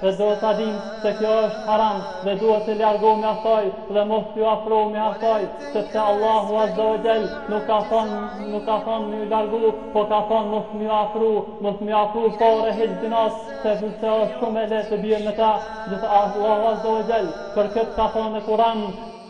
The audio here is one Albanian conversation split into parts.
dhe duhet ta dimë se kjo është haram dhe duhet të largohemi prej asaj dhe mos t'iu afrohemi asaj, sepse Allahu Azza wa Jall nuk ka thonë nuk ka thonë m'iu largu, po ka thonë mos m'iu afru, mos m'iu afru fare hiç zinasë, sepse është shumë e lehtë të biem në ta, gjithashtu Allahu Azza wa Jall për këtë ka thonë në Kur'an,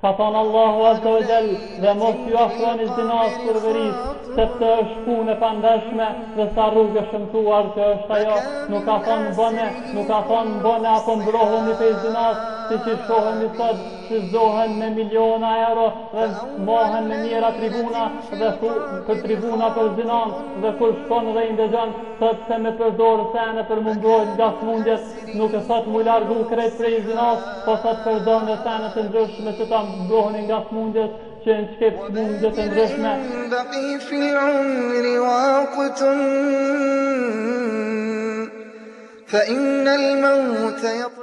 Ka thënë Allahu Azza wa Jall, Dhe mos iu afroni zinasë kur vërisë, sepse është punë e pandershme, dhe sa rrugë e shëmtuar që është ajo, nuk ka thonë bone, nuk ka thonë bone apo mbrohuni pej zinasë, siç i shohim sot, që harxhohen me miliona euro dhe mbahen me mijëra tribuna dhe tribuna për zinanë, dhe kur shkon dhe i ndëgjon, thotë se me përdorë sene për m'u mbrojtë nga sëmundjet, nuk e thot m'u largu krejt prej zinas, po thot përdorni sene të ndryshme që të mbroheni nga smundjet që mos me t'kap smundje të ndryshme.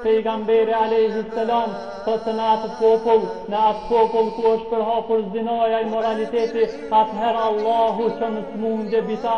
Pejgamberi Alehi Selam thot se në atë popull, në atë popull ku është përhapur zinaja imoraliteti, atëherë Allahu çon smundje mbi ta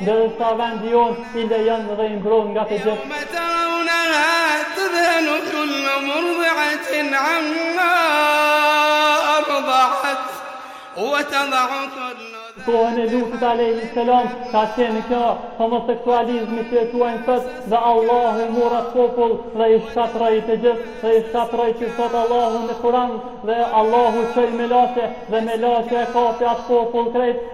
Ndërsa vendi jonë i lejon dhe i mbron nga të gjithë. Kohën e Lutit alayhi salam ka qenë kjo homoseksualizmi që e quajnë sot dhe Allahu e mur atë popull dhe i shkatërroi të gjithë dhe i shkatërroi siç thot Allahu në Kur'an dhe Allahu çoi melaqe dhe melaqja e kapi atë popull krejt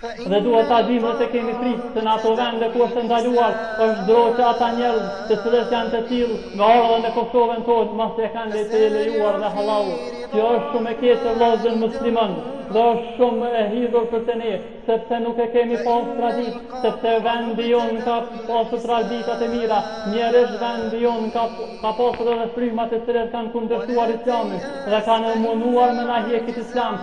Dhe duhet ta dimë se kemi frikë se në ato vende ku është e ndaluar, është dro që ata njerëz të cilët janë të tillë me ardhë në Kosovën tonë masi e kanë të lejuar dhe hallall. Kjo është shumë e keqe vëllezër musliman dhe është shumë e hidhur për të ne sepse nuk e kemi pas traditë sepse vendi jonë ka pasur tradita të mira ndërsa vendi jonë ka ka pasur edhe fryma të cilat kanë kundërshtuar islamin dhe janë munuar me na hjek islam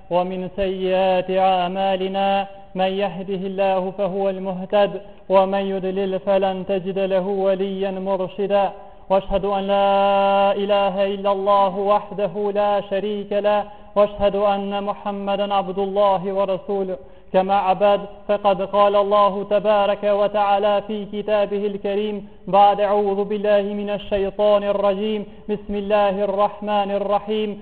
ومن سيئات أعمالنا من يهده الله فهو المهتد ومن يدلل فلن تجد له وليا مرشدا واشهد أن لا إله إلا الله وحده لا شريك له واشهد أن محمدا عبد الله ورسوله كما عباد فقد قال الله تبارك وتعالى في كتابه الكريم بعد أعوذ بالله من الشيطان الرجيم بسم الله الرحمن الرحيم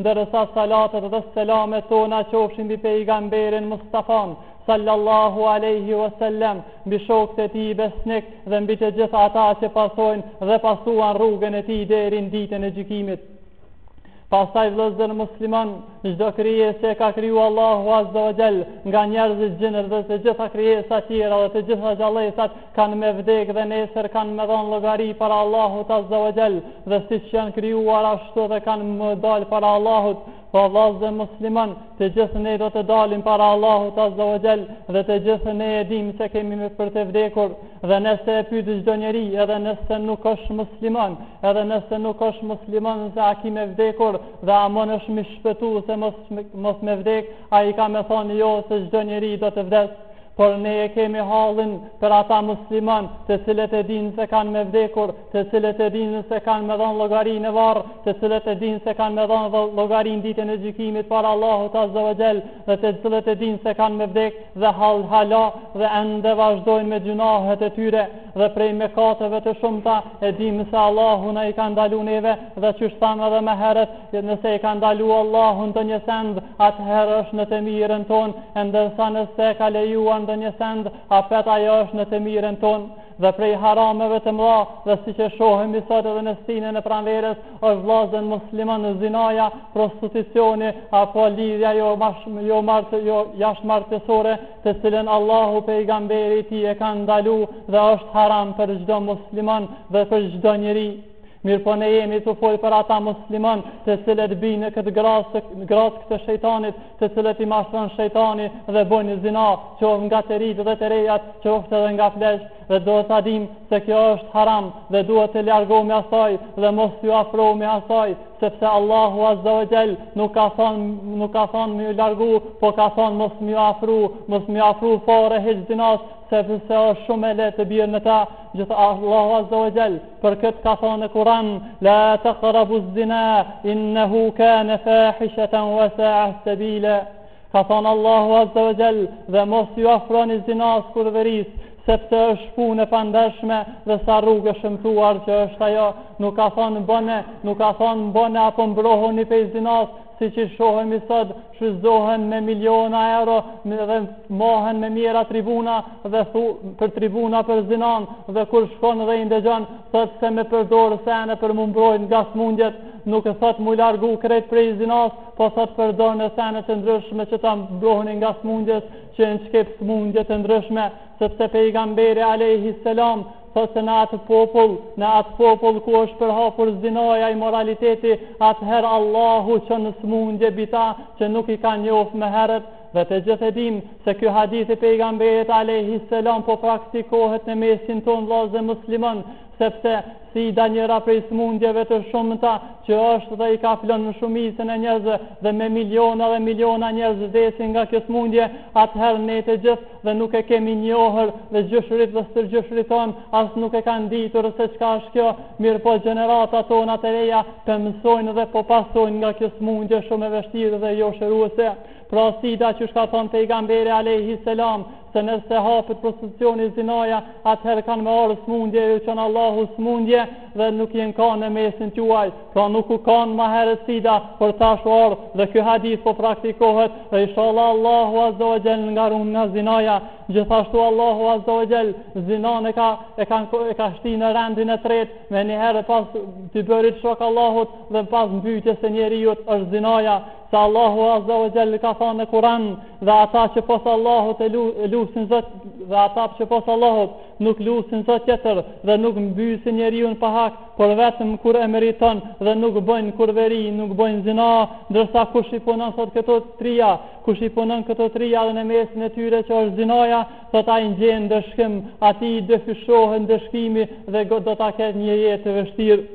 Ndërsa salatet dhe selamet tona qofshin mbi Pejgamberin Mustafan, Sallallahu Alejhi Wa Sellem, mbi shokët e tij besnik dhe mbi të gjithë ata që pasojnë dhe pasuan rrugën e tij deri në Ditën e Gjykimit. Pastaj vëllezër musliman, çdo krijesë që e ka kriju Allahu Azza wa Jall, nga njerëzit, xhinët dhe të gjitha krijesat tjera dhe të gjitha gjallesat, kanë me vdekë dhe nesër kanë me dhonë llogari para Allahut azza wa jall, dhe siç janë krijuar ashtu dhe kanë me dalë para Allahut, o vëllezër musliman, të gjithë ne do të dalim para Allahut azza wa jall dhe të gjithë ne e dimë se kemi me për të vdekur, dhe nëse e pyt çdo njeri edhe nëse nuk është musliman, edhe nëse nuk është musliman se a ki me vdekur dhe a mundesh me i shpëtu se mos, mos me vdek, ai ka me thonë jo se çdo njeri do të vdes. por ne e kemi hallin për ata musliman të cilët e dinë se kanë me vdekur, të cilët e dinë se kanë me dhonë llogari në varr, të cilët e dinë se kanë me dhonë llogari në ditën e gjykimit para Allahut Azza wa Jall, dhe të cilët e dinë se kanë me vdek dhe hala hala dhe ende vazhdojnë me gjynahet e tyre dhe prej mëkateve të shumta e dimë se Allahu na i ka ndalu neve dhe qysh thamë edhe më herët nëse e ka ndalu Allahu ndonjë send atëherë është në të mirën tonë, e ndërsa nëse e ka leju ndonjë send, apet ajo është në të mirën tonë. Dhe prej harameve të mëdha, dhe siç e shohim sot edhe në stinën e pranverës, është vllazën musliman zinaja, prostitucioni, apo lidhja jo mashë jo jo jashtëmartesore, të cilën Allahu Pejgamberi i Tij e ka ndalu dhe është haram për çdo musliman dhe për çdo njeri. Mirëpo ne jemi tu folë për ata muslimon të cilët bijnë në këtë grac grackë të shejtanit të cilët i mashtron shejtani dhe bojnë zina qoftë nga të rinjtë dhe të rejat qoftë edhe nga pleqtë dhe duhet ta dimë se kjo është haram dhe duhet t'i largohemi asaj dhe mos t'ju afrohemi asaj sepse Allahu Azza wa Jall nuk ka thon nuk ka thon m'ju largu po ka thon mos m'ju afru mos m'ju afru fare hiç zinas sepse është shumë e lehtë të bien në to gjithë Allahu Azza wa Jall Për këtë ka thënë në Kur'an, la taqrabu zina innahu kana fahishatan wa sa'a sabila. Ka thonë Allahu Azza wa Jall, dhe mos iu afroni zinas kurvërisë, sepse është punë e pandershme dhe sa rrugë e shëmtuar që është ajo. Nuk ka thonë bëne, nuk ka thonë bëne apo mbrohuni prej zinas, siç e shohim sot, shpenzohen me miliona euro dhe mahen me mijëra tribuna dhe nëpër tribuna për zinan dhe kur shkon dhe i ndegjon, thot se me përdorë sene për m'u mbrojtë nga smundjet, nuk thot m'u largu krejt prej zinas, po thot përdorni sene të ndryshme që të mbroheni nga smundjet që në qkep smundjet të ndryshme, sepse pejgamberi Alejhi Selam, Thotë se në atë popull, në atë popull ku është përhapur zinaja imoraliteti, atëherë Allahu çon smundje mbi ta që nuk i kanë njoft më herët, dhe të gjithë e dimë se ky hadith i pejgamberit Alejhi Selam po praktikohet në mesin tonë vllazën muslimon, sepse sida njëra prej smundjeve të shumta që është dhe i kaplon shumicën e njerëzve dhe me miliona dhe miliona njerëz vdesin nga kjo smundje, atëherë ne të gjithë dhe nuk e kemi njohur dhe gjyshërit dhe stërgjyshërit tonë as nuk e kanë ditur se çka është kjo, mirëpo gjeneratat tona të reja po mësojnë dhe po pësojnë nga kjo smundje shumë e vështirë dhe joshëruese. Pra sida qysh ka thonë pejgamberi Alejhi Selam, se nëse hapet prostitucioni zinaja, atëherë kanë me ardhë smundje, ju çon Allahu smundje që nuk jenë kanë në mesin tuaj. Pra nuk u kanë ma heret sida, por tash u ardhë dhe ky hadith po praktikohet dhe ishalla Allahu azza wa jall na run nga zinaja. Gjithashtu Allahu azza wa jall zinanë e ka e ka e ka shti në rendin e tretë, menjëherë pas t'i bërit shok Allahut dhe pas mbytjes së njeriut është zinaja, se Allahu azza wa jall ka thënë në Kur'an dhe ata që pos Allahut e lusin zot dhe ata që pos Allahut nuk lusin zot tjetër dhe nuk mbysin njeriun pa hak por vetëm kur e meriton dhe nuk bëjnë kurveri, nuk bëjnë zina, ndërsa kush i punon thot këto trija, kush i punon këto trija dhe në mesin e tyre që është zinaja, thot ai gjen ndëshkim, atij i dyfishohet ndëshkimi dhe do ta ketë një jetë të vështirë.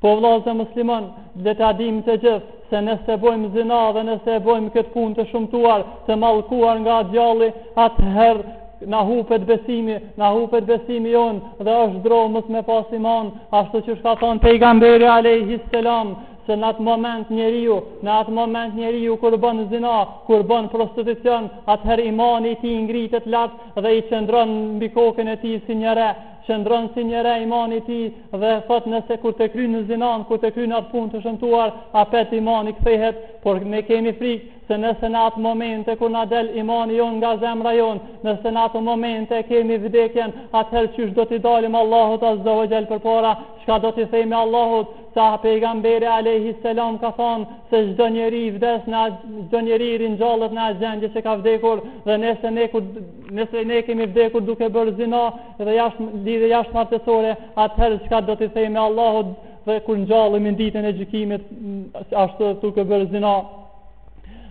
Po vëllezër musliman, le ta dimë të gjithë, se nëse bojmë zina dhe nëse bojmë këtë punë të shëmtuar, të mallkuar nga djalli, atëherë na hupet besimi, na hupet besimi jonë dhe është dro mos me pas iman, ashtu siç ka thonë pejgamberi alejhi selam, se në atë moment njeriu, në atë moment njeriu kur bën zina, kur bën prostitucion, atëherë imani i tij ngritet lart dhe i qëndron mbi kokën e tij si një re, qëndron si një re imani i tij dhe thot nëse kur ta kryen zinan kur ta kryen atë punë të shëmtuar apet imani kthehet por ne kemi frikë se nëse në ato momente kur na del imani jonë nga zemra jonë nëse në ato momente kemi vdekjen atëherë qysh do t'i dalim Allahut azza wa jall përpara çka do t'i themi Allahut se pejgamberi alayhi salam ka thënë se çdo njeri vdes çdo njeri ringjallet në atë gjendje që ka vdekur dhe nëse ne kur Nëse ne kemi vdekur duke bërë zina dhe jashtë lidhje jashtë martesore, atëherë çka do t'i themi Allahut dhe kur ngjallemi ditën e gjykimit ashtu duke bërë zina?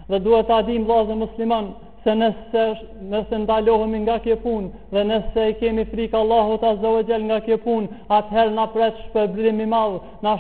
Dhe duhet ta dimë vëllezër musliman se nëse nëse ndalohemi nga kjo punë dhe nëse i kemi frikë Allahut azza wa jall nga kjo punë, atëherë na pret shpërblim i madh, na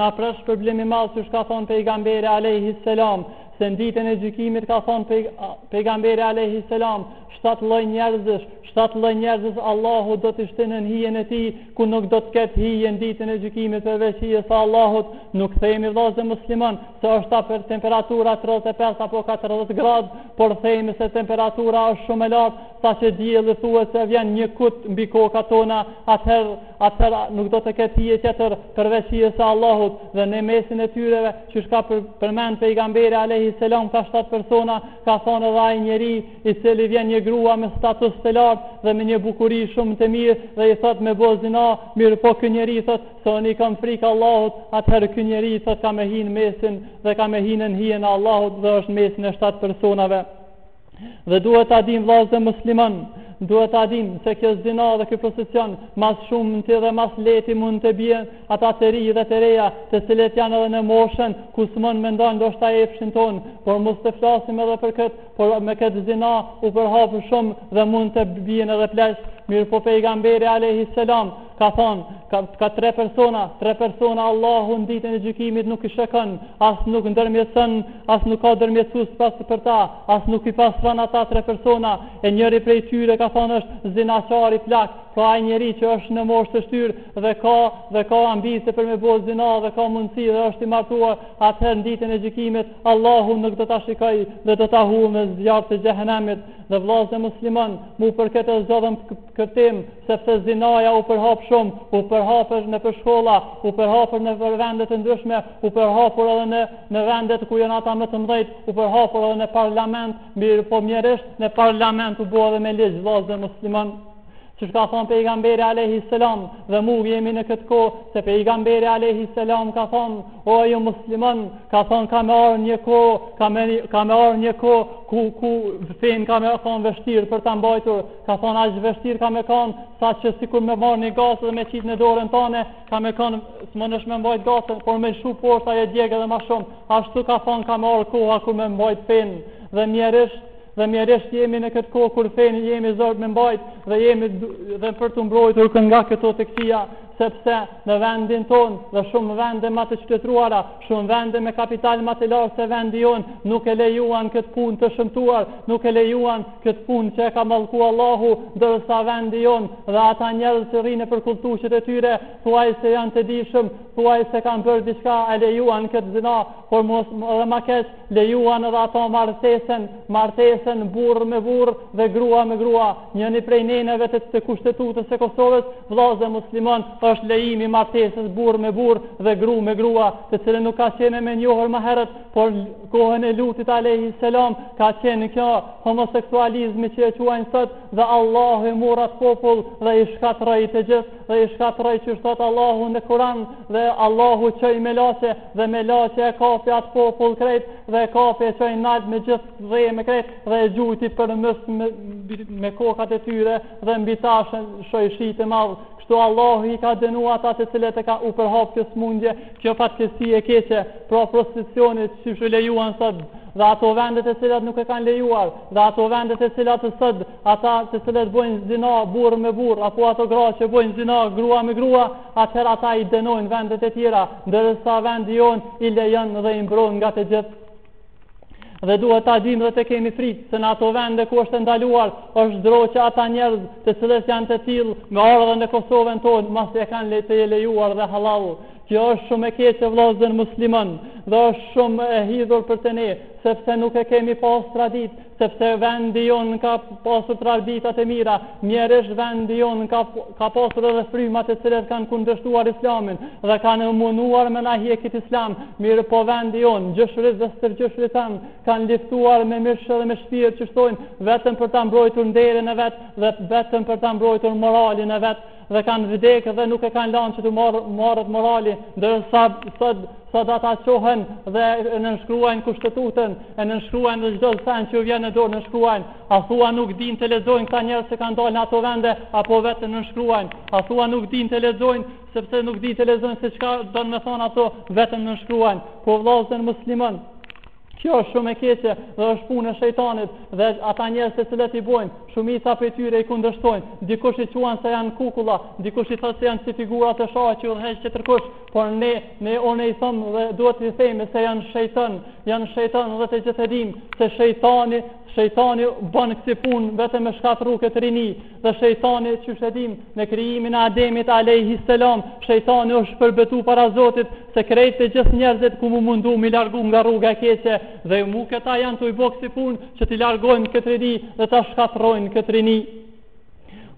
na pret shpërblim i madh, siç ka thënë pejgamberi alayhi salam, Se në ditën e gjykimit ka thonë pej, pejgamberi alejhi selam, shtatë lloj njerëzish, shtatë lloj njerëzish Allahu do t'i shtinë nën hijen e tij, ku nuk do të ketë hije n'ditën e gjykimit përveç hijes së Allahut, nuk themi vllazën musliman, se është për temperatura 35 apo 40 gradë, por themi se temperatura është shumë e lartë, saqë dielli thuhet se vjen një kut mbi kokat tona, atëherë, atëherë nuk do të ketë hije tjetër përveç hijes së Allahut dhe në mesin e tyreve që çka për, përmend pejgamberi alayhi selam ka shtatë persona ka thonë edhe ai njeri i cili vjen një grua me status të lartë dhe me një bukuri shumë të mirë dhe i thot me bo zina mirëpo ky njeri thot se unë i kam frikë Allahut atëherë ky njeri thot ka me hi në mesin dhe ka me hi nën hijen e Allahut dhe është mesin e shtatë personave Dhe duhet ta dimë vllazën muslimon, duhet ta dimë se kjo zina dhe ky prostitucion mas shumti dhe mas leti mund të bien ata të ri dhe të reja, të cilët janë edhe në moshën ku s'mon me ndal ndoshta epshin e ton, por mos të flasim edhe për kët, por me kët zina u përhap shumë dhe mund të bien edhe pleq. Mirëpo pejgamberi alejhi selam ka thonë, ka, ka tre persona, tre persona Allahu në ditën e gjykimit nuk i shikon, as nuk ndërmjetëson, as nuk ka ndërmjetësus pas për ta, as nuk i pastron ata tre persona, e njëri prej tyre ka thonë është zinaqari plak, pra ai njeri që është në moshë të shtyrë dhe ka, dhe ka ambicie për me bo zina dhe ka mundësi dhe është i martuar, atëherë në ditën e gjykimit Allahu nuk do ta shikoj dhe do ta hudh në zjarr të xhehenemit dhe vllazën muslimon, mu për këtë e zgjodhëm kët temë, sepse zinaja u përhap shumë, u përhap nëpër shkolla, u përhapur nëpër vendet e ndryshme, u përhapur edhe në, në vendet ku janë ata më të mdhenjt, u përhapur edhe në parlament, mirëpo mjerisht, në parlament u bo edhe me ligj vllazën muslimon, qysh ka thonë pejgamberi alejhi selam, dhe mu jemi në këtë kohë, se pejgamberi alejhi selam ka thonë, o ju muslimon, ka thonë ka me ardh një kohë, ka me, ka me ardh një kohë, ku, ku fenë ka me kanë vështirë për ta mbajtur, Ka thonë aq vështirë ka me kanë, saqë sikur me marrë një gacë dhe me qitë në dorën tane, ka me kanë s'munesh me mbajt gacën, por me lshu po ta djeg edhe ma shumë. Ashtu ka thonë ka me ardh koha kur me mbajt fenë dhe mjerisht, dhe mjerisht jemi në këtë kohë kur fenë jemi zor me mbajt dhe jemi dhe për t'u mbrojtur kë nga këto të këqia, sepse në vendin tonë dhe shumë vende më të qytetruara, shumë vende me kapital më të lartë se vendi jonë, nuk e lejuan këtë punë të shëmtuar, nuk e lejuan këtë punë që e ka mallku Allahu, ndërsa vendi jonë dhe ata njerëz që rrinë nëpër kolltuqet e tyre, thuaj se janë të dijshëm, thuaj se kanë bërë diçka e lejuan këtë zina, por mos edhe ma keq, lejuan edhe ato martesen, martesen burrë me burrë dhe grua me grua, njëni prej neneve të, të kushtetutës e Kosovës, vllazën muslimon, është lejimi i martesës burrë me burrë dhe grua me grua, të cilën nuk ka qenë e njohur ma herët, por kohën e Lutit alejhi selam ka qenë kjo homoseksualizmi që e quajnë sot dhe Allahu e murr at popull dhe i shkatërroi të gjithë dhe i shkatërroi qysh thot Allahu në Kur'an dhe Allahu çoi melaqe dhe melaqja e kapi atë popull krejt dhe e kapi e çoi nalt me gjithë dhe, me krejt dhe e gjuti përmys me, me kokat e tyre dhe mbi ta lshoi shi të madh Kështu Allahu i ka dënua ata të cilët e ka u përhap kjo smundje, kjo fatkeqësi e keqe, pra prostitucionit, qysh u lejuan sot, dhe ato vende të cilat nuk e kanë lejuar, dhe ato vende të cilat sot ata të cilët bojnë zina burrë me burrë apo ato gra që bojnë zina grua me grua, atëherë ata i dënojnë vendet e tjera, ndërsa vendi jonë i lejon dhe i mbron nga të gjithë Dhe duhet ta dimë dhe të kemi frikë se në ato vende ku është ndaluar, është dro që ata njerëz të cilët janë të tillë me ardh në Kosovën tonë, masi e kanë të lejuar dhe hallall. Kjo është shumë e keqe vllazën musliman, dhe është shumë e hidhur për ne, sepse nuk e kemi pas traditë sepse vendi jonë ka pasur tradita të mira, mjerisht vendi jonë ka, ka pasur edhe fryma të cilat kanë kundërshtuar islamin dhe kanë munuar me na hjekit islam, mirëpo vendi jonë, gjyshërit dhe stërgjyshërit tanë, kanë luftuar me mish edhe me shpirt që thojnë vetëm për ta mbrojtur nderin e vet dhe vetëm për ta mbrojtur moralin e vet, dhe kanë vdek dhe nuk e kanë lanë që t'u merret morali, ndërsa sot, sot ata çohen dhe nënshkruajnë kushtetutën, e nënshkruajnë dhe çdo sen që ju vjen në dorë nënshkruajnë, a thua nuk dinë të lexojnë këta njerëz që kanë dalë në ato vende, apo vetëm nënshkruajnë, a thua nuk dinë të lexojnë, sepse nuk dinë të lexojnë se çka don me thanë ato, vetëm nënshkruajnë, po vllazën musliman, Kjo është shumë e keqe dhe është punë e shejtanit dhe ata njerëz të cilët i bojnë, shumica prej tyre i kundërshtojnë. Dikush i quan se janë kukulla, dikush i thotë se janë si figura të shahut që udhëheq tjetërkush, por ne ne unë i thom dhe duhet t'i themi se janë shejtan, janë shejtan dhe të gjithë e dimë se shejtani, shejtani bon ksi punë vetëm me shkatrru këtë rini. Dhe shejtani, qysh e dimë, në krijimin e Ademit alejhi selam, shejtani është përbetu para Zotit, se krejt të gjithë njerëzit ku mu mundu mi largu nga rruga e keqe, dhe mu këta janë tuj bo ksi punë, që t'i largojnë këtë rini dhe ta shkatërrojnë këtë rini.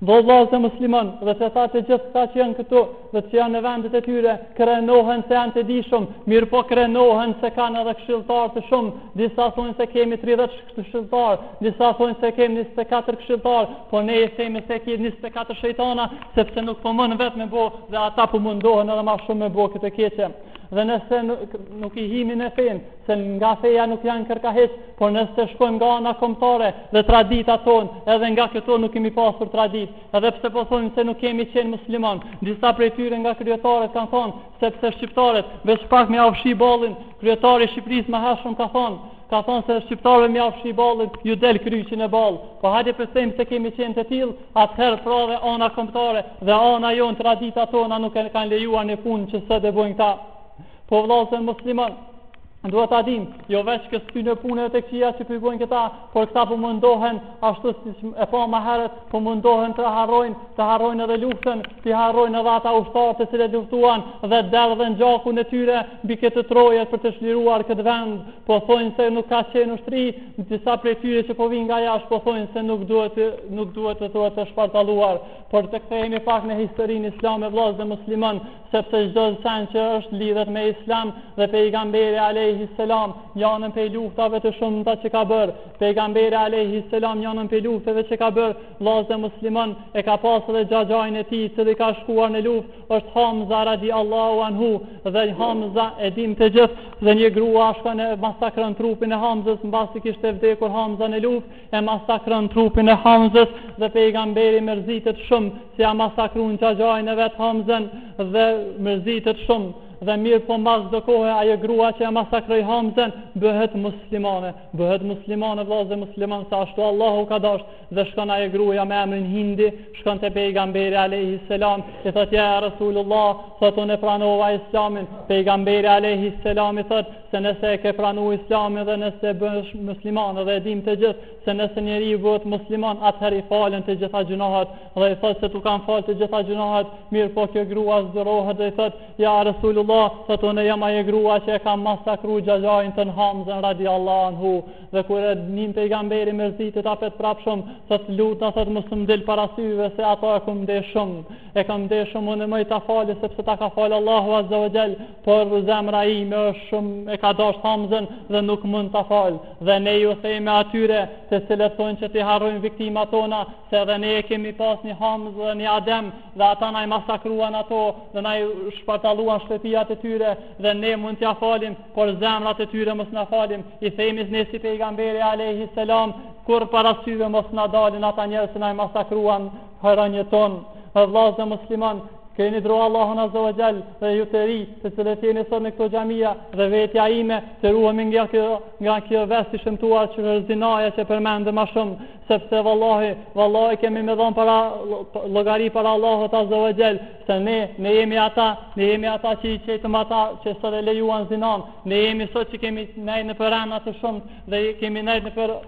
Vllazën musliman, dhe këta të gjithë këta që janë këtu, dhe që janë në vendet e tyre, krenohen se janë të dijshëm, mirëpo krenohen se kanë edhe këshilltarë të shumë, disa thonë se kemi 30 këshilltarë, disa thonë se kem 24 këshilltarë, po ne i themi se ke 24 shejtana, sepse nuk po mun vetë me bo dhe ata po mundohen edhe ma shumë me bo këtë të keqe. Dhe nëse nuk, nuk i himi në fe, se nga feja nuk janë kërkah hiç, por nëse shkojmë nga ana kombëtare dhe tradita tonë, edhe nga këto nuk kemi pasur traditë, edhe pse po thonë se nuk kemi qenë muslimon, disa prej tyre nga kryetarët kanë thonë, sepse shqiptarët, veç pak me jau fshi ballin, kryetari i Shqipërisë ma hershëm ka thonë, ka thonë se shqiptarëve me ja fshi ballin, ju del kryqi në ball, po hajde po e zëmë se kemi qenë të tillë, atëherë prapë ana kombëtare dhe ana jonë tradita tona nuk e kanë lejuar një punë që sot e bojnë këta. Po vllazën muslimon, duhet ta dimë, jo veç kësi punë të këqija që po i bojnë këta, por këta po mundohen ashtu siç e pamë ma herët, po mundohen të harrojnë, të harrojnë edhe luftën, t'i harrojnë edhe ata ushtarë të cilët luftuan dhe derdhën gjakun e tyre, mbi këto troje për ta çliruar këtë vend, po thonë se nuk ka qenë ushtri, disa prej tyre që po vijnë nga jashtë, po thonë se nuk duhet, nuk duhet të të të shpartalluar, por të kthehemi pak në historinë islame, vllazën musliman, sepse çdo sen që është lidhet me Islam dhe pejgamberi alejhi selam njanën pej luftave të shumta që ka bër pejgamberi alejhi selam njanën pej luftave që ka bër vllazë musliman e ka pas edhe xhaxhain e tij i cili ka shkuar në luftë është Hamza radi Allahu anhu dhe Hamza e dim të gjithë dhe një grua shkon e masakron trupin e Hamzës mbasi kishte vdekur Hamza në luftë e masakron trupin e Hamzës dhe pejgamberi mërzitet shumë se ja masakrun xhaxhain e vet Hamzën dhe mërzitet shumë dhe mirëpo mas do kohë ajo grua që e masakroi Hamzën bëhet muslimane bëhet muslimane vllazë musliman se ashtu Allahu ka dasht dhe shkon ajo gruja me emrin Hindi shkon te pejgamberi alejhi selam i thot ja Rasulullah thot unë e pranova islamin pejgamberi alejhi selam i thot se nëse e ke pranu islamin dhe nëse bëhesh musliman dhe e dim të gjithë se nëse njeriu bëhet musliman atëherë i falen të gjitha gjynahet dhe i thotë se t'u kanë falë të gjitha gjynahet mirëpo kjo grua zbulohet dhe i thotë ja Resulullah thotë unë jam ajo grua që e kam masakru xhaxhain tënd Hamzën radi Allahu anhu dhe kur e nin pejgamberi mërzitet apet prap shumë thotë të lutna thotë mos më dil parasyve se ato e kam dashtë shumë e kam dashtë shumë unë muj ta fal, sepse ta ka falë Allahu Azza wa Jall, por zemra ime është shumë e ka dashtë Hamzën dhe nuk mund ta fal. Dhe ne ju thejme atyre të cilët thonë që t'i harrojnë viktimat tona, se edhe ne e kemi pas një Hamzë dhe një Adem, dhe ata na i masakruan ato dhe na i shpartalluan shtëpiat e tyre, dhe ne mund t'ja falim, por zemrat e tyre mos na falim. I themi ne si pejgamberi a.s. kurrë parasyve mos na dalin ata njerëz se na i masakruan, Hajran jeton, he vllazë dhe musliman, keni dru Allahun Azza wa Jall dhe ju të rinj, të cilët jeni sot në këto xhamia dhe vetja ime të ruhemi nga kjo nga kjo ves i shëmtuar që është zinaja që përmendëm më shumë, sepse vallahi, vallahi kemi me dhon para llogari para Allahut Azza wa Jall, se ne ne jemi ata, ne jemi ata që i qitëm ata që sot e lejuan zinan, ne jemi sot që kemi nejt nëpër rrena të shumta dhe kemi nejt nëpër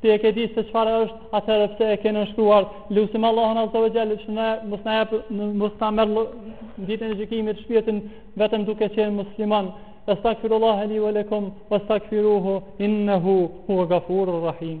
Ti e ke ditë se çfarë është, atëherë pse e ke nënshkruar? Lusim Allahun Azza wa Jall që mos na jap mos na merr ditën e gjykimit shpirtin vetëm duke qenë musliman. Astaghfirullah li wa lakum wastaghfiruhu innahu huwa ghafurur rahim.